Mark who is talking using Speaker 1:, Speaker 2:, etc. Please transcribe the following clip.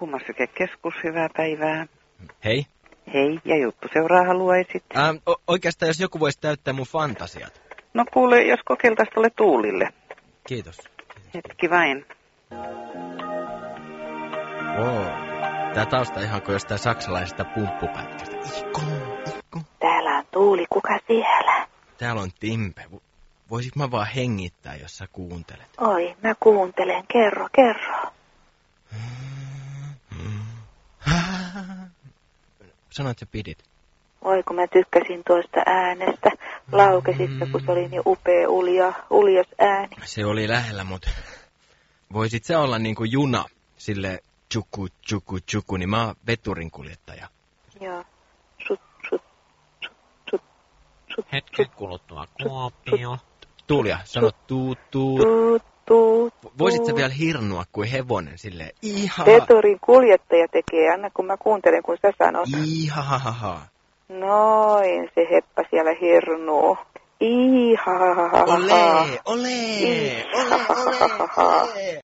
Speaker 1: Kummassyke-keskus, hyvää päivää.
Speaker 2: Hei.
Speaker 1: Hei, ja juttu seuraa haluaisit.
Speaker 2: Ähm, o- oikeastaan jos joku voisi täyttää mun fantasiat.
Speaker 1: No kuule, jos kokeiltaisiin tuolle Tuulille.
Speaker 2: Kiitos.
Speaker 1: Hetki vain.
Speaker 2: Wow. Tää tausta ihan kuin jostain saksalaisesta pumppupätkästä. Ikko, ikko.
Speaker 3: Täällä on Tuuli, kuka siellä?
Speaker 2: Täällä on Timpe. Vo- Voisit mä vaan hengittää, jos sä kuuntelet?
Speaker 3: Oi, mä kuuntelen, kerro, kerro.
Speaker 2: Sanoit sä pidit.
Speaker 3: Oi, kun mä tykkäsin tuosta äänestä. Laukesista, kun se oli niin upea ulja, uljas ääni.
Speaker 2: Se oli lähellä, mut voisit sä olla niinku juna, sille tjuku, tjuku, tjuku, niin mä oon veturin kuljettaja.
Speaker 3: Joo. Sut, sut, sut, sut, sut,
Speaker 4: Hetken kuluttua Kuopio.
Speaker 2: Tuulia, sano tuu, tuu.
Speaker 3: tuut,
Speaker 2: Voisit sä vielä hirnua kuin hevonen sille ihan,
Speaker 3: Veturin kuljettaja tekee, anna kun mä kuuntelen, kun sä sanot.
Speaker 2: ihahaha.
Speaker 3: Noin, se heppä siellä hirnuu. Ihahaha.
Speaker 2: Ole, ole, ole, ole, ole.